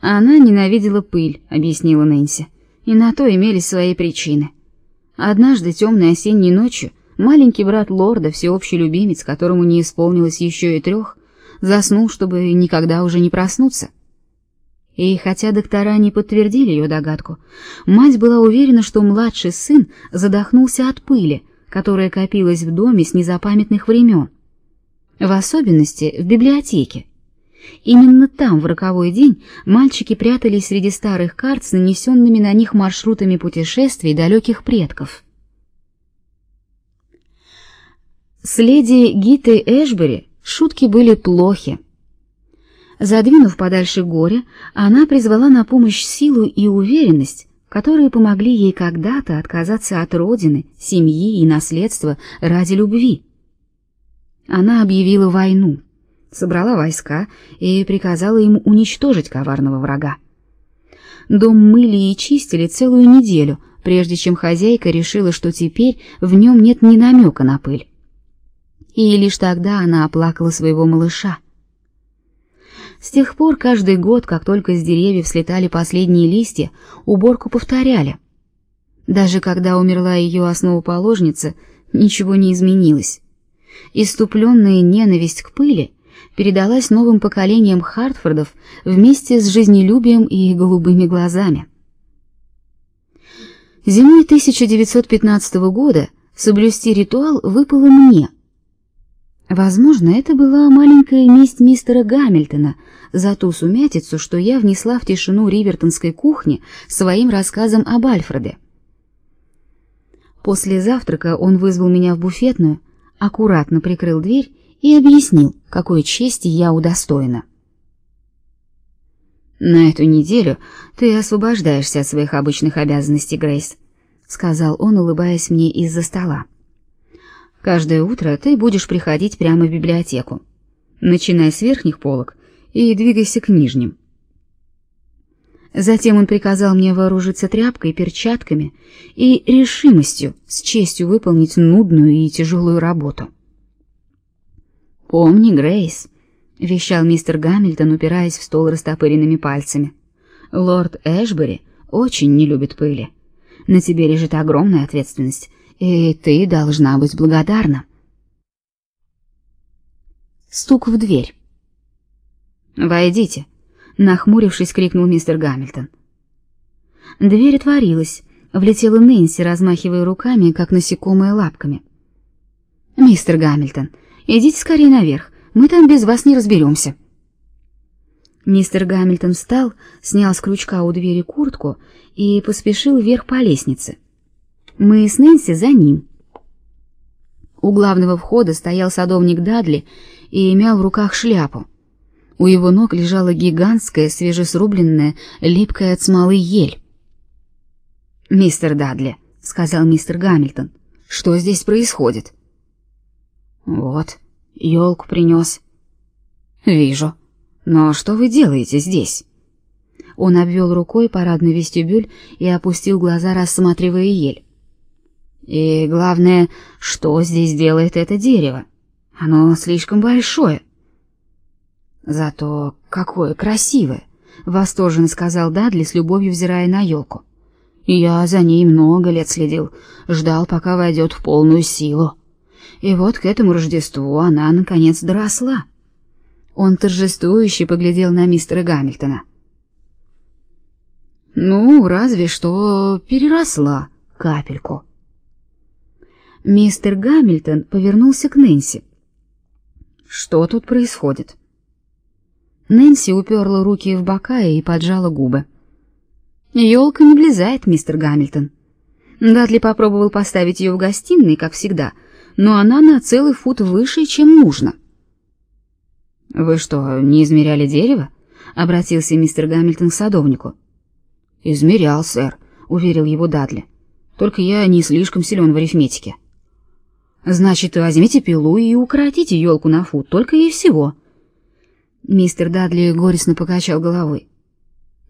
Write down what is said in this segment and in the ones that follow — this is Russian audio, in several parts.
Она ненавидела пыль, объяснила Нэнси, и на то имелись свои причины. Однажды темной осенней ночью маленький брат лорда, всеобщий любимец, которому не исполнилось еще и трех, заснул, чтобы никогда уже не проснуться. И хотя доктора не подтвердили ее догадку, мать была уверена, что младший сын задохнулся от пыли, которая копилась в доме с незапамятных времен. В особенности в библиотеке. Именно там в роковой день мальчики прятались среди старых карт с нанесенными на них маршрутами путешествий далеких предков. С леди Гитой Эшбери шутки были плохи. Задвинув подальше горе, она призвала на помощь силу и уверенность, которые помогли ей когда-то отказаться от родины, семьи и наследства ради любви. Она объявила войну, собрала войска и приказала им уничтожить коварного врага. Дом мыли и чистили целую неделю, прежде чем хозяйка решила, что теперь в нем нет ни намека на пыль. И лишь тогда она оплакала своего малыша. С тех пор каждый год, как только с деревьев слетали последние листья, уборку повторяли. Даже когда умерла ее основоположница, ничего не изменилось. Иступленная ненависть к пыли передалась новым поколениям Хартфордов вместе с жизнелюбием и голубыми глазами. Зимой 1915 года соблюсти ритуал выпало мне, Возможно, это была маленькая месть мистера Гамильтона за ту сумятицу, что я внесла в тишину ривертонской кухни своим рассказом об Альфреде. После завтрака он вызвал меня в буфетную, аккуратно прикрыл дверь и объяснил, какой чести я удостоена. На эту неделю ты освобождаешься от своих обычных обязанностей, Грейс, сказал он, улыбаясь мне из-за стола. Каждое утро ты будешь приходить прямо в библиотеку. Начинай с верхних полок и двигайся к нижним. Затем он приказал мне вооружиться тряпкой, перчатками и решимостью с честью выполнить нудную и тяжелую работу. Помни, Грейс, вещал мистер Гамильтон, упираясь в стол растопыренными пальцами. Лорд Эшбери очень не любит пыли. На тебе лежит огромная ответственность, и ты должна быть благодарна. Стук в дверь. «Войдите!» — нахмурившись, крикнул мистер Гамильтон. Дверь отворилась, влетела Нэнси, размахивая руками, как насекомое лапками. «Мистер Гамильтон, идите скорее наверх, мы там без вас не разберемся». Мистер Гамильтон встал, снял с крючка у двери куртку и поспешил вверх по лестнице. Мы с Нэнси за ним. У главного входа стоял садовник Дадли и имел в руках шляпу. У его ног лежала гигантская, свежесрубленная, липкая от смолы ель. «Мистер Дадли», — сказал мистер Гамильтон, — «что здесь происходит?» «Вот, елку принес». «Вижу. Но что вы делаете здесь?» Он обвел рукой парадный вестибюль и опустил глаза, рассматривая ель. И главное, что здесь делает это дерево? Оно слишком большое. Зато какое красивое, восторженно сказал Дадли с любовью взирая на елку. Я за ней много лет следил, ждал, пока войдет в полную силу. И вот к этому Рождеству она наконец доросла. Он торжествующе поглядел на мистера Гамильтона. Ну, разве что переросла капельку. Мистер Гамильтон повернулся к Нэнси. Что тут происходит? Нэнси уперла руки в бока и поджала губы. Елка не влезает, мистер Гамильтон. Датли попробовал поставить ее в гостиной, как всегда, но она на целый фут выше, чем нужно. Вы что, не измеряли дерево? обратился мистер Гамильтон к садовнику. Измерял, сэр, уверил его Датли. Только я не слишком силен в арифметике. Значит, возьмите пилу и укоротите елку на фут, только и всего. Мистер Дадли горестно покачал головой.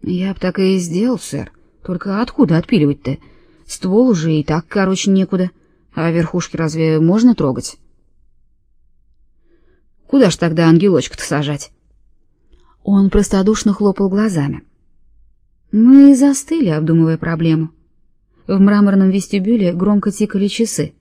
Я б так и сделал, сэр. Только откуда отпиливать-то? Ствол уже и так, короче, некуда. А верхушки разве можно трогать? Куда ж тогда ангелочка-то сажать? Он простодушно хлопал глазами. Мы застыли, обдумывая проблему. В мраморном вестибюле громко тикали часы.